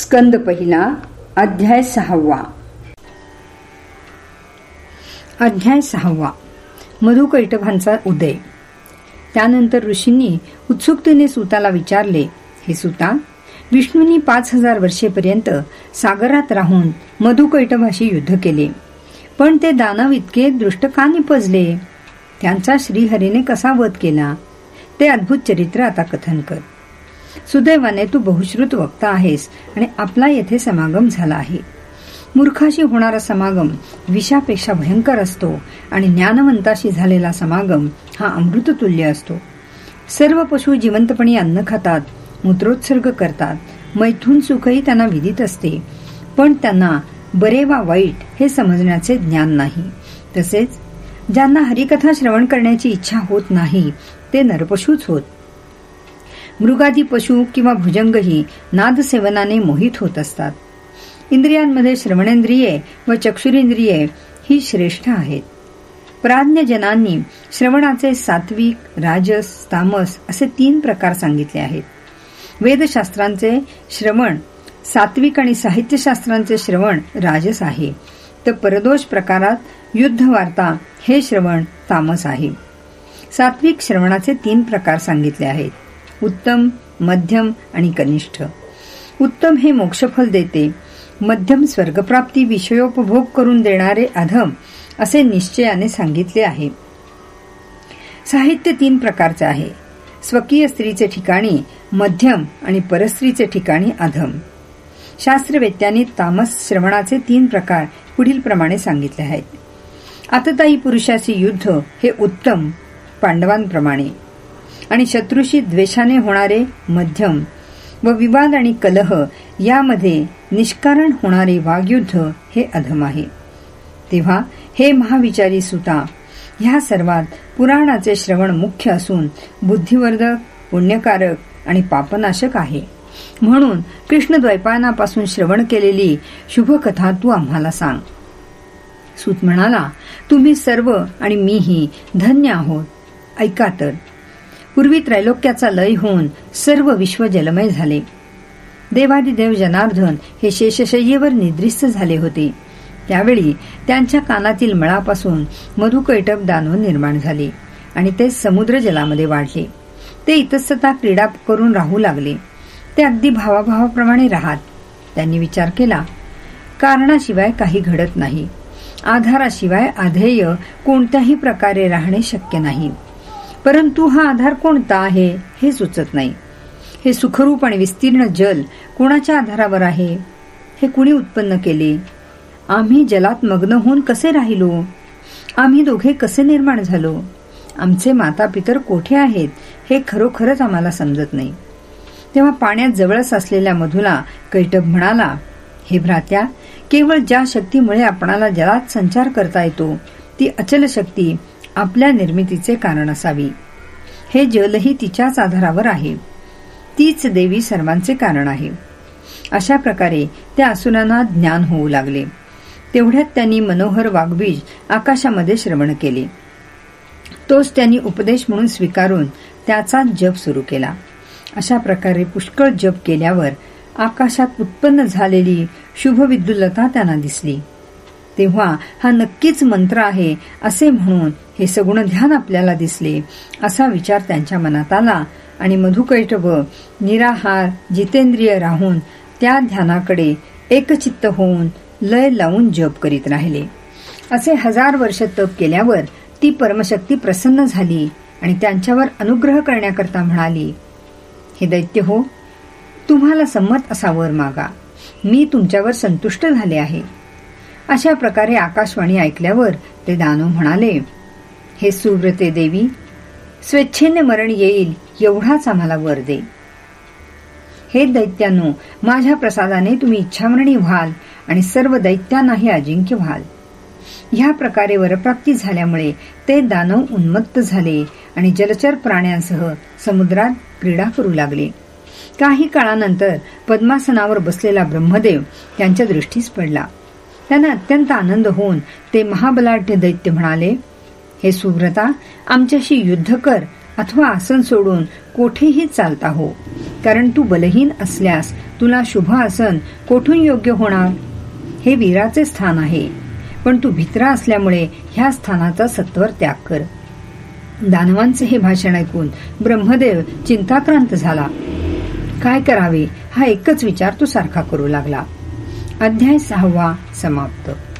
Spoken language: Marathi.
स्कंद पहिला अध्याय सहावा. अध्याय सहावा. मधुकैटभांचा उदय. त्यानंतर ऋषींनी उत्सुकतेने सुताला विचारले हे सुता विष्णूंनी पाच हजार वर्षेपर्यंत सागरात राहून मधुकैटभाशी युद्ध केले. पण ते दानव इतके दृष्ट का निपजले? त्यांचा श्रीहरीने कसा वध केला? ते अद्भुत चरित्र आता कथन कर सुदैवाने तू बहुश्रुत वक्ता आहेस आणि आपला येथे समागम झाला आहे. मूर्खाशी होणारा समागम विषापेक्षा भयंकर असतो आणि ज्ञानवंताशी झालेला समागम हा अमृततुल्य असतो. सर्व पशु जिवंतपणे अन्न खातात मूत्रोत्सर्ग करतात मैथून सुखही त्यांना विदित असते. पण त्यांना बरे वा वाईट हे समजण्याचे ज्ञान नाही. तसेच ज्यांना हरिकथा श्रवण करण्याची इच्छा होत नाही ते नरपशूच होत. मृगादी पशु किंवा भुजंगही नादसेवनाने मोहित होत असतात. इंद्रियांमध्ये श्रवणेंद्रिये व चक्षुरेंद्रिये ही श्रेष्ठ आहेत. प्राज्ञजनांनी श्रवणाचे सात्विक राजस तामस असे तीन प्रकार सांगितले आहेत. वेदशास्त्रांचे श्रवण सात्विक आणि साहित्यशास्त्रांचे श्रवण राजस आहे. तर परदोष प्रकारात युद्ध वार्ता हे श्रवण तामस आहे. सात्विक श्रवणाचे तीन प्रकार सांगितले आहेत. उत्तम मध्यम आणि कनिष्ठ. उत्तम हे मोक्षफल देते. मध्यम स्वर्गप्राप्ती विषयोपभोग करून देणारे अधम असे निश्चयाने सांगितले आहे. साहित्य तीन प्रकारचे आहे. स्वकीय स्त्रीचे ठिकाणी मध्यम आणि परस्त्रीचे ठिकाणी अधम. शास्त्रवेत्यांनी तामस श्रवणाचे तीन प्रकार पुढील प्रमाणे सांगितले आहेत. आतताई पुरुषाचे युद्ध हे उत्तम पांडवांप्रमाणे. आणि शत्रूशी द्वेषाने होणारे मध्यम व विवाद आणि कलह यामध्ये निष्कारण होणारे वागयुद्ध हे अधम आहे. तेव्हा हे महाविचारी सुता ह्या सर्वात पुराणाचे श्रवण मुख्य असून बुद्धिवर्धक पुण्यकारक आणि पापनाशक आहे. म्हणून कृष्णद्वैपायनापासून श्रवण केलेली शुभकथा तू आम्हाला सांग. सूत म्हणाला तुम्ही सर्व आणि मीही धन्य आहोत. ऐका तर पूर्वी त्रैलोक्याचा लय होऊन सर्व विश्व जलमय झाले. देवादिदेव जनार्दन हे शेषशय्येवर निद्रिस्त झाले होते. त्यावेळी त्यांच्या कानातील मळापासून मधुकैटप दानव निर्माण झाले आणि ते समुद्र जलामध्ये वाढले. ते इतस्तता क्रीडा करून राहू लागले. ते अगदी भावाभावाप्रमाणे राहत. त्यांनी विचार केला कारणाशिवाय काही घडत नाही. आधाराशिवाय आधेय कोणत्याही प्रकारे राहणे शक्य नाही. परंतु हा आधार कोणता आहे हे सुचत नाही. हे सुखरूप आणि विस्तीर्ण जल कोणाच्या आधारावर आहे? हे कुणी उत्पन्न केले? आम्ही जलात मग्न होऊन कसे राहिलो? आम्ही दोघे कसे निर्माण झालो? आमचे माता पितर कोठे आहेत हे खरोखरच आम्हाला समजत नाही. तेव्हा पाण्यात जवळच असलेल्या मधुला कैटभ म्हणाला हे भ्रात्या केवळ ज्या शक्तीमुळे आपणाला जलात संचार करता येतो ती अचल शक्ती आपल्या निर्मितीचे कारण असावी. हे जलही तिच्याच आधारावर आहे. तीच देवी सर्वांचे कारण आहे. अशा प्रकारे त्या असुरांना ज्ञान होऊ लागले. तेवढ्यात त्यांनी मनोहर वाघबीज आकाशामध्ये श्रवण केले. तोच त्यांनी उपदेश म्हणून स्वीकारून त्याचा जप सुरू केला. अशा प्रकारे पुष्कळ जप केल्यावर आकाशात उत्पन्न झालेली शुभविद्युलता त्यांना दिसली. तेव्हा हा नक्कीच मंत्र आहे असे म्हणून हे सगुण ध्यान आपल्याला दिसले असा विचार त्यांच्या मनात आला. आणि मधुकैटभ निराहार जितेंद्रिय राहून त्या ध्यानाकडे एकचित्त होऊन लय लावून जप करीत राहिले. असे हजार वर्ष तप केल्यावर ती परमशक्ती प्रसन्न झाली आणि त्यांच्यावर अनुग्रह करण्याकरता म्हणाली हे दैत्य हो तुम्हाला संमत असा वर मागा. मी तुमच्यावर संतुष्ट झाले आहे. अशा प्रकारे आकाशवाणी ऐकल्यावर ते दानव म्हणाले हे सुव्रते देवी स्वेच्छेने मरण येईल एवढाच आम्हाला वर दे. हे दैत्यानो माझ्या प्रसादाने तुम्ही इच्छामरणी व्हाल आणि सर्व दैत्यांनाही अजिंक्य व्हाल. ह्या प्रकारे वरप्राप्ती झाल्यामुळे ते दानव उन्मत्त झाले आणि जलचर प्राण्यांसह समुद्रात क्रीडा करू लागले. काही काळानंतर पद्मासनावर बसलेला ब्रह्मदेव त्यांच्या दृष्टीस पडला. त्यांना अत्यंत आनंद होऊन ते महाबलाढ्य दैत्य म्हणाले हे सुव्रता आमच्याशी युद्ध कर अथवा आसन सोडून कोठेही चालता हो कारण तू बलहीन असल्यास तुला शुभ आसन कोठून योग्य होणार? हे वीराचे स्थान आहे पण तू भित्रा असल्यामुळे ह्या स्थानाचा सत्वर त्याग कर. दानवांचे हे भाषण ऐकून ब्रह्मदेव चिंताक्रांत झाला. काय करावे? हा एकच विचार तो सारखा करू लागला. अध्याय सहावा समाप्त.